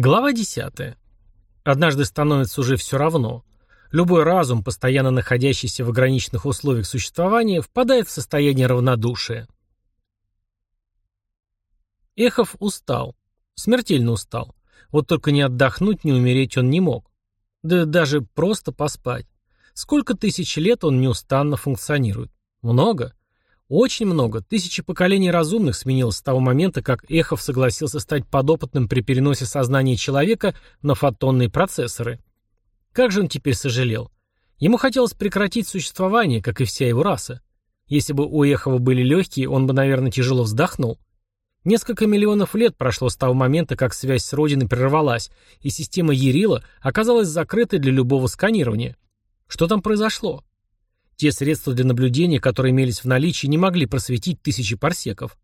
Глава 10. Однажды становится уже все равно. Любой разум, постоянно находящийся в ограниченных условиях существования, впадает в состояние равнодушия. Эхов устал. Смертельно устал. Вот только не отдохнуть, не умереть он не мог. Да даже просто поспать. Сколько тысяч лет он неустанно функционирует? Много? Очень много, тысячи поколений разумных сменилось с того момента, как Эхов согласился стать подопытным при переносе сознания человека на фотонные процессоры. Как же он теперь сожалел? Ему хотелось прекратить существование, как и вся его раса. Если бы у Эхова были легкие, он бы, наверное, тяжело вздохнул. Несколько миллионов лет прошло с того момента, как связь с Родиной прервалась, и система Ярила оказалась закрытой для любого сканирования. Что там произошло? Те средства для наблюдения, которые имелись в наличии, не могли просветить тысячи парсеков.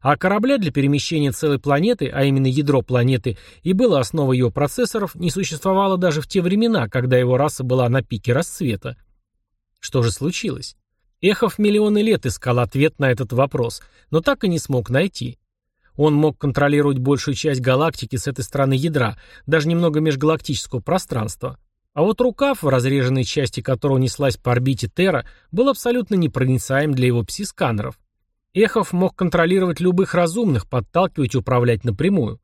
А корабля для перемещения целой планеты, а именно ядро планеты, и было основой его процессоров, не существовало даже в те времена, когда его раса была на пике расцвета. Что же случилось? Эхов миллионы лет искал ответ на этот вопрос, но так и не смог найти. Он мог контролировать большую часть галактики с этой стороны ядра, даже немного межгалактического пространства. А вот рукав, в разреженной части которого неслась по орбите Терра, был абсолютно непроницаем для его пси-сканеров. Эхов мог контролировать любых разумных, подталкивать и управлять напрямую.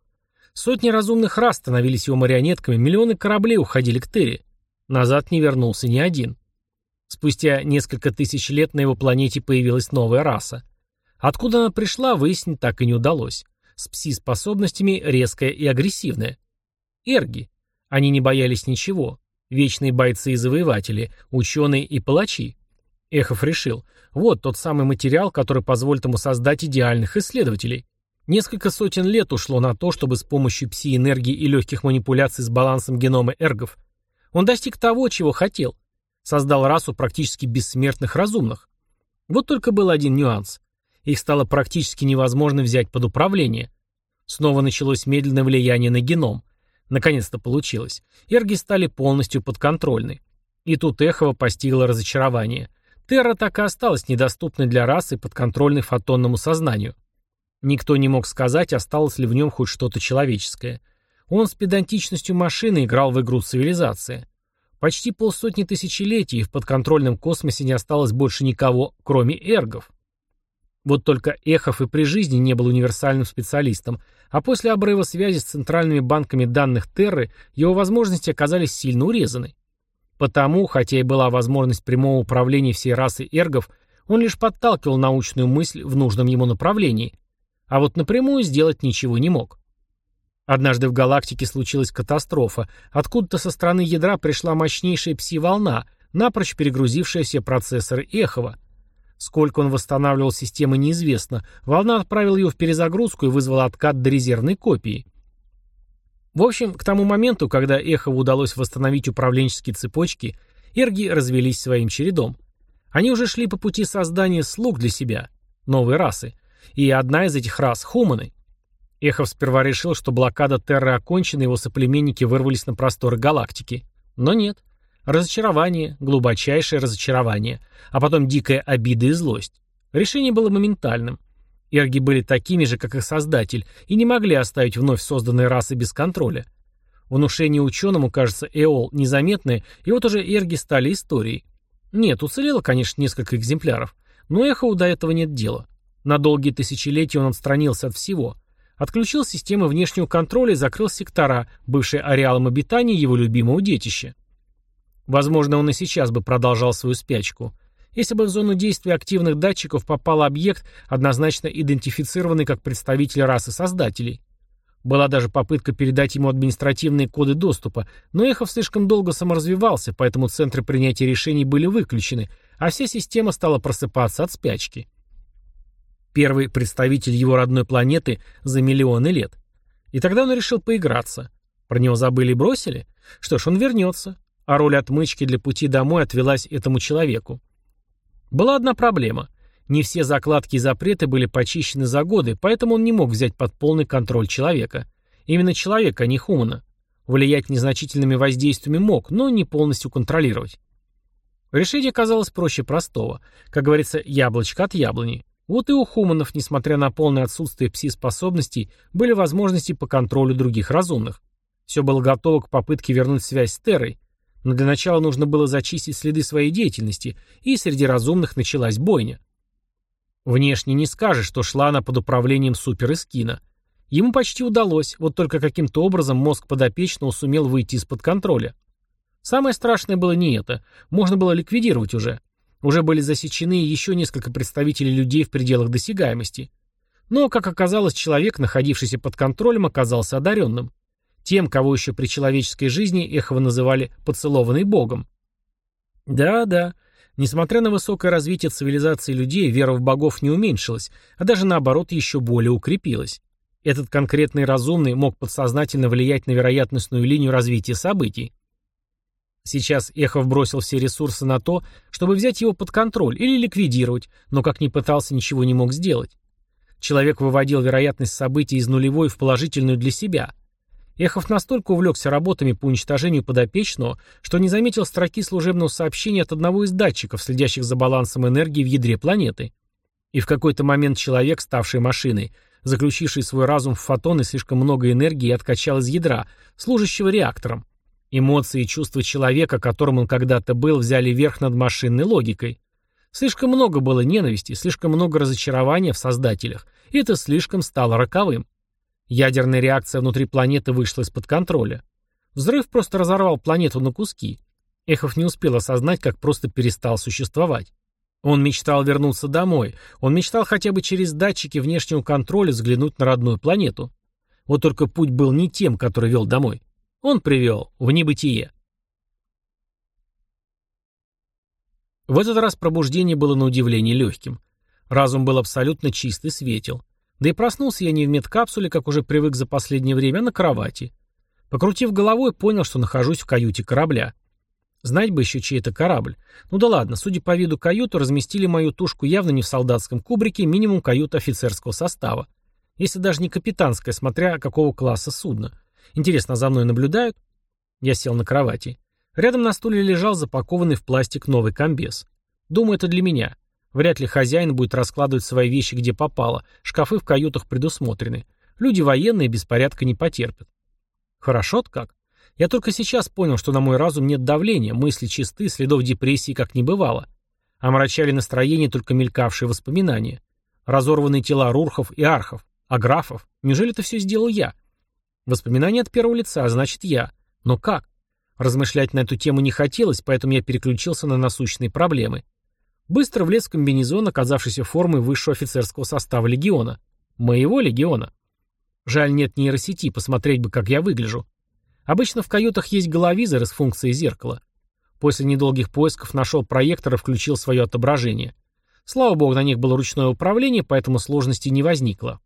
Сотни разумных рас становились его марионетками, миллионы кораблей уходили к Терре. Назад не вернулся ни один. Спустя несколько тысяч лет на его планете появилась новая раса. Откуда она пришла, выяснить так и не удалось. С пси-способностями резкая и агрессивная. Эрги. Они не боялись ничего. Вечные бойцы и завоеватели, ученые и палачи. Эхов решил, вот тот самый материал, который позволит ему создать идеальных исследователей. Несколько сотен лет ушло на то, чтобы с помощью пси-энергии и легких манипуляций с балансом генома эргов он достиг того, чего хотел. Создал расу практически бессмертных разумных. Вот только был один нюанс. Их стало практически невозможно взять под управление. Снова началось медленное влияние на геном. Наконец-то получилось. Эрги стали полностью подконтрольны. И тут Эхова постигло разочарование. Терра так и осталась недоступной для расы, подконтрольной фотонному сознанию. Никто не мог сказать, осталось ли в нем хоть что-то человеческое. Он с педантичностью машины играл в игру цивилизации. Почти полсотни тысячелетий, в подконтрольном космосе не осталось больше никого, кроме эргов. Вот только Эхов и при жизни не был универсальным специалистом, а после обрыва связи с центральными банками данных Терры его возможности оказались сильно урезаны. Потому, хотя и была возможность прямого управления всей расой эргов, он лишь подталкивал научную мысль в нужном ему направлении, а вот напрямую сделать ничего не мог. Однажды в галактике случилась катастрофа. Откуда-то со стороны ядра пришла мощнейшая пси-волна, напрочь перегрузившая все процессоры Эхова – Сколько он восстанавливал системы, неизвестно. Волна отправила его в перезагрузку и вызвала откат до резервной копии. В общем, к тому моменту, когда Эхову удалось восстановить управленческие цепочки, эрги развелись своим чередом. Они уже шли по пути создания слуг для себя, новой расы. И одна из этих рас — хуманы. Эхов сперва решил, что блокада Терры окончена, и его соплеменники вырвались на просторы галактики. Но нет. Разочарование, глубочайшее разочарование, а потом дикая обида и злость. Решение было моментальным. Эрги были такими же, как их создатель, и не могли оставить вновь созданные расы без контроля. Внушение ученому, кажется, Эол незаметное, и вот уже эрги стали историей. Нет, уцелело, конечно, несколько экземпляров, но Эхоу до этого нет дела. На долгие тысячелетия он отстранился от всего. Отключил системы внешнего контроля и закрыл сектора, бывшие ареалом обитания его любимого детища. Возможно, он и сейчас бы продолжал свою спячку. Если бы в зону действия активных датчиков попал объект, однозначно идентифицированный как представитель расы создателей. Была даже попытка передать ему административные коды доступа, но Эхов слишком долго саморазвивался, поэтому центры принятия решений были выключены, а вся система стала просыпаться от спячки. Первый представитель его родной планеты за миллионы лет. И тогда он решил поиграться. Про него забыли и бросили? Что ж, он вернется а роль отмычки для пути домой отвелась этому человеку. Была одна проблема. Не все закладки и запреты были почищены за годы, поэтому он не мог взять под полный контроль человека. Именно человека, а не Хумана. Влиять незначительными воздействиями мог, но не полностью контролировать. Решение казалось проще простого. Как говорится, яблочко от яблони. Вот и у Хуманов, несмотря на полное отсутствие пси-способностей, были возможности по контролю других разумных. Все было готово к попытке вернуть связь с Террой, но для начала нужно было зачистить следы своей деятельности, и среди разумных началась бойня. Внешне не скажешь, что шла она под управлением Супер Искина. Ему почти удалось, вот только каким-то образом мозг подопечного сумел выйти из-под контроля. Самое страшное было не это, можно было ликвидировать уже. Уже были засечены еще несколько представителей людей в пределах досягаемости. Но, как оказалось, человек, находившийся под контролем, оказался одаренным. Тем, кого еще при человеческой жизни Эхова называли «поцелованный богом». Да-да, несмотря на высокое развитие цивилизации людей, вера в богов не уменьшилась, а даже наоборот еще более укрепилась. Этот конкретный разумный мог подсознательно влиять на вероятностную линию развития событий. Сейчас Эхов бросил все ресурсы на то, чтобы взять его под контроль или ликвидировать, но как ни пытался, ничего не мог сделать. Человек выводил вероятность событий из нулевой в положительную для себя – Эхов настолько увлекся работами по уничтожению подопечного, что не заметил строки служебного сообщения от одного из датчиков, следящих за балансом энергии в ядре планеты. И в какой-то момент человек, ставший машиной, заключивший свой разум в фотоны слишком много энергии, откачал из ядра, служащего реактором. Эмоции и чувства человека, которым он когда-то был, взяли верх над машинной логикой. Слишком много было ненависти, слишком много разочарования в создателях, и это слишком стало роковым. Ядерная реакция внутри планеты вышла из-под контроля. Взрыв просто разорвал планету на куски. Эхов не успел осознать, как просто перестал существовать. Он мечтал вернуться домой. Он мечтал хотя бы через датчики внешнего контроля взглянуть на родную планету. Вот только путь был не тем, который вел домой. Он привел в небытие. В этот раз пробуждение было на удивление легким. Разум был абсолютно чист и светел. Да и проснулся я не в медкапсуле, как уже привык за последнее время, а на кровати. Покрутив головой, понял, что нахожусь в каюте корабля. Знать бы еще, чей это корабль. Ну да ладно, судя по виду каюту, разместили мою тушку явно не в солдатском кубрике, минимум каюта офицерского состава. Если даже не капитанская, смотря какого класса судна. Интересно, за мной наблюдают? Я сел на кровати. Рядом на стуле лежал запакованный в пластик новый комбез. Думаю, это для меня. Вряд ли хозяин будет раскладывать свои вещи где попало, шкафы в каютах предусмотрены. Люди военные беспорядка не потерпят. Хорошо-то как. Я только сейчас понял, что на мой разум нет давления, мысли чисты, следов депрессии как не бывало. Омрачали настроение только мелькавшие воспоминания. Разорванные тела рурхов и архов. А графов? Неужели это все сделал я? Воспоминания от первого лица, а значит я. Но как? Размышлять на эту тему не хотелось, поэтому я переключился на насущные проблемы. Быстро влез в комбинезон, оказавшийся формой высшего офицерского состава легиона. Моего легиона. Жаль, нет нейросети, посмотреть бы, как я выгляжу. Обычно в каютах есть головизоры с функцией зеркала. После недолгих поисков нашел проектор и включил свое отображение. Слава богу, на них было ручное управление, поэтому сложностей не возникло.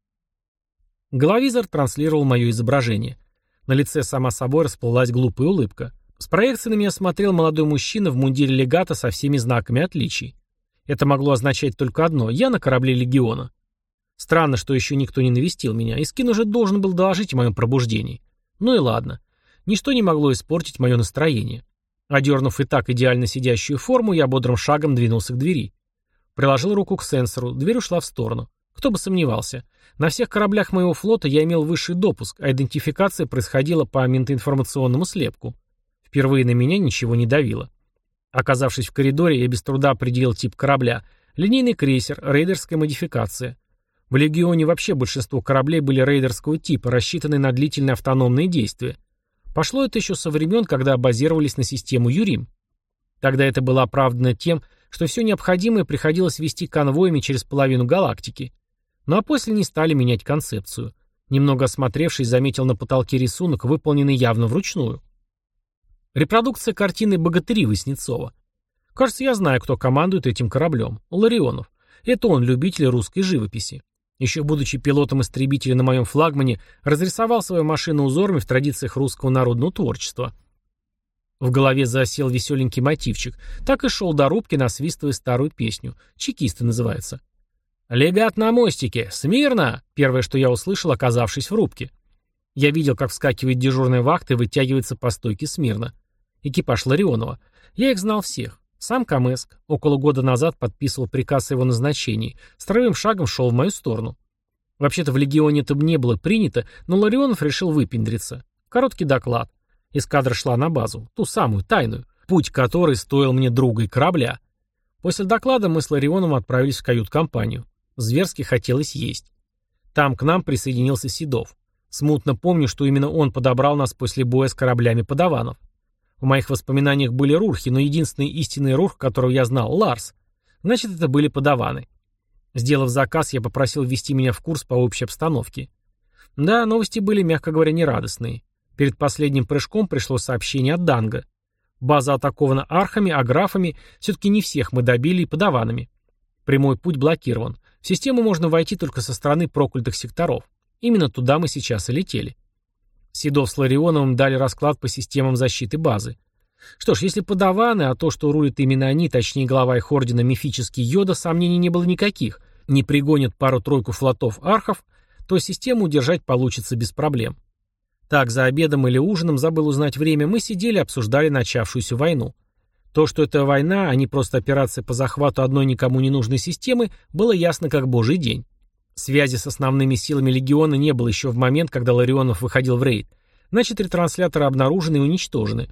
Головизор транслировал мое изображение. На лице сама собой расплылась глупая улыбка. С проекции на меня смотрел молодой мужчина в мундире легата со всеми знаками отличий. Это могло означать только одно – я на корабле Легиона. Странно, что еще никто не навестил меня, и Скин уже должен был доложить о моем пробуждении. Ну и ладно. Ничто не могло испортить мое настроение. Одернув и так идеально сидящую форму, я бодрым шагом двинулся к двери. Приложил руку к сенсору, дверь ушла в сторону. Кто бы сомневался. На всех кораблях моего флота я имел высший допуск, а идентификация происходила по ментоинформационному слепку. Впервые на меня ничего не давило. Оказавшись в коридоре, я без труда определил тип корабля. Линейный крейсер, рейдерская модификация. В Легионе вообще большинство кораблей были рейдерского типа, рассчитанные на длительные автономные действия. Пошло это еще со времен, когда базировались на систему Юрим. Тогда это было оправдано тем, что все необходимое приходилось вести конвоями через половину галактики. Ну а после не стали менять концепцию. Немного осмотревшись, заметил на потолке рисунок, выполненный явно вручную. Репродукция картины «Богатыри» Васнецова. Кажется, я знаю, кто командует этим кораблем. Ларионов. Это он, любитель русской живописи. Еще будучи пилотом истребителя на моем флагмане, разрисовал свою машину узорами в традициях русского народного творчества. В голове засел веселенький мотивчик. Так и шел до рубки, насвистывая старую песню. «Чекисты» называется. «Легат на мостике! Смирно!» Первое, что я услышал, оказавшись в рубке. Я видел, как вскакивает дежурная вахта и вытягивается по стойке смирно. Экипаж Ларионова. Я их знал всех. Сам Камеск около года назад подписывал приказ о его назначении. Строевым шагом шел в мою сторону. Вообще-то в Легионе это не было принято, но Ларионов решил выпендриться. Короткий доклад. Эскадра шла на базу, ту самую, тайную, путь которой стоил мне друга и корабля. После доклада мы с Ларионом отправились в кают-компанию. Зверски хотелось есть. Там к нам присоединился Седов. Смутно помню, что именно он подобрал нас после боя с кораблями подаванов. В моих воспоминаниях были рурхи, но единственный истинный рурх, которого я знал, Ларс. Значит, это были подаваны. Сделав заказ, я попросил ввести меня в курс по общей обстановке. Да, новости были, мягко говоря, нерадостные. Перед последним прыжком пришло сообщение от Данга. База атакована архами, аграфами, все-таки не всех мы добили и подаванами. Прямой путь блокирован. В систему можно войти только со стороны проклятых секторов. Именно туда мы сейчас и летели. Седов с Ларионовым дали расклад по системам защиты базы. Что ж, если подаваны, а то, что рулит именно они, точнее глава их ордена мифический Йода, сомнений не было никаких, не пригонят пару-тройку флотов архов, то систему удержать получится без проблем. Так, за обедом или ужином, забыл узнать время, мы сидели, обсуждали начавшуюся войну. То, что это война, а не просто операция по захвату одной никому не нужной системы, было ясно как божий день. Связи с основными силами легиона не было еще в момент, когда Ларионов выходил в рейд. Значит, ретрансляторы обнаружены и уничтожены.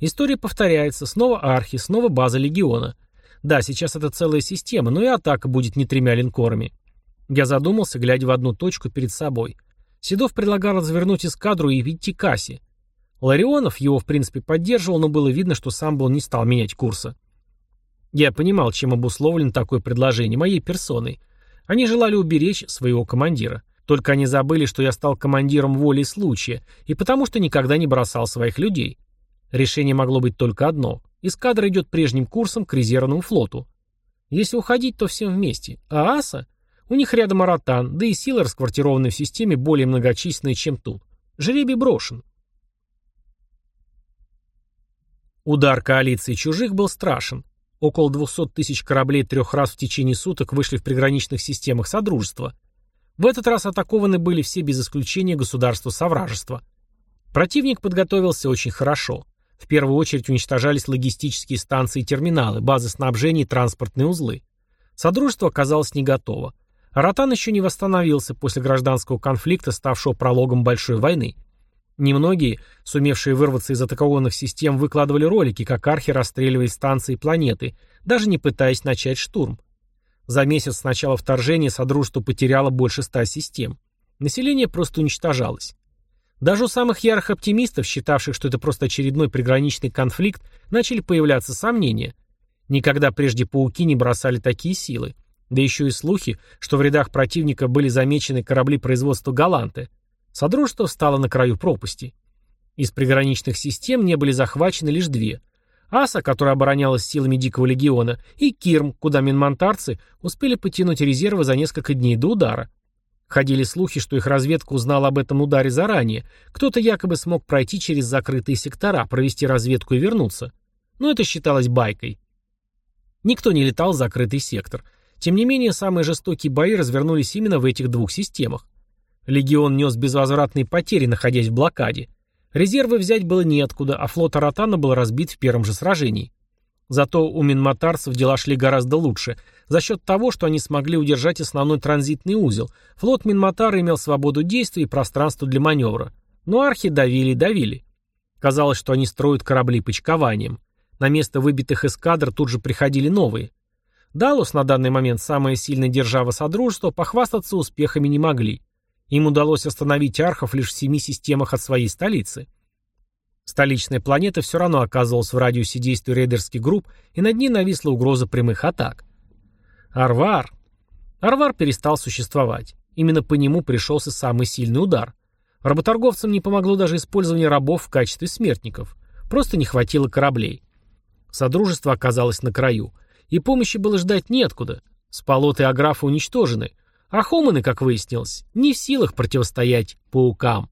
История повторяется. Снова архи, снова база легиона. Да, сейчас это целая система, но и атака будет не тремя линкорами. Я задумался, глядя в одну точку перед собой. Седов предлагал развернуть эскадру и идти к Асе. Ларионов его, в принципе, поддерживал, но было видно, что сам был не стал менять курса. Я понимал, чем обусловлен такое предложение моей персоной. Они желали уберечь своего командира. Только они забыли, что я стал командиром воли случая, и потому что никогда не бросал своих людей. Решение могло быть только одно. Эскадра идет прежним курсом к резервному флоту. Если уходить, то всем вместе. А аса? У них рядом Аратан, да и силы, расквартированные в системе, более многочисленные, чем тут. Жребий брошен. Удар коалиции чужих был страшен. Около 200 тысяч кораблей трех раз в течение суток вышли в приграничных системах Содружества. В этот раз атакованы были все без исключения государства Совражества. Противник подготовился очень хорошо. В первую очередь уничтожались логистические станции и терминалы, базы снабжения и транспортные узлы. Содружество оказалось не готово. Аратан еще не восстановился после гражданского конфликта, ставшего прологом большой войны. Немногие, сумевшие вырваться из атакованных систем, выкладывали ролики, как архи расстреливали станции планеты, даже не пытаясь начать штурм. За месяц с начала вторжения Содружество потеряло больше ста систем. Население просто уничтожалось. Даже у самых ярых оптимистов, считавших, что это просто очередной приграничный конфликт, начали появляться сомнения. Никогда прежде пауки не бросали такие силы. Да еще и слухи, что в рядах противника были замечены корабли производства «Галанты», Содружество встало на краю пропасти. Из приграничных систем не были захвачены лишь две. Аса, которая оборонялась силами Дикого Легиона, и Кирм, куда минмонтарцы успели потянуть резервы за несколько дней до удара. Ходили слухи, что их разведка узнала об этом ударе заранее. Кто-то якобы смог пройти через закрытые сектора, провести разведку и вернуться. Но это считалось байкой. Никто не летал в закрытый сектор. Тем не менее, самые жестокие бои развернулись именно в этих двух системах. Легион нес безвозвратные потери, находясь в блокаде. Резервы взять было неоткуда, а флот Аратана был разбит в первом же сражении. Зато у минматарцев дела шли гораздо лучше, за счет того, что они смогли удержать основной транзитный узел. Флот Минматара имел свободу действий и пространство для маневра. Но архи давили и давили. Казалось, что они строят корабли почкованием. На место выбитых эскадр тут же приходили новые. Далус, на данный момент самая сильная держава Содружества, похвастаться успехами не могли. Им удалось остановить архов лишь в семи системах от своей столицы. Столичная планета все равно оказывалась в радиусе действия рейдерских групп, и над ней нависла угроза прямых атак. Арвар. Арвар перестал существовать. Именно по нему пришелся самый сильный удар. Работорговцам не помогло даже использование рабов в качестве смертников. Просто не хватило кораблей. Содружество оказалось на краю. И помощи было ждать неоткуда. Спалоты и аграфы уничтожены. А Хоманы, как выяснилось, не в силах противостоять паукам.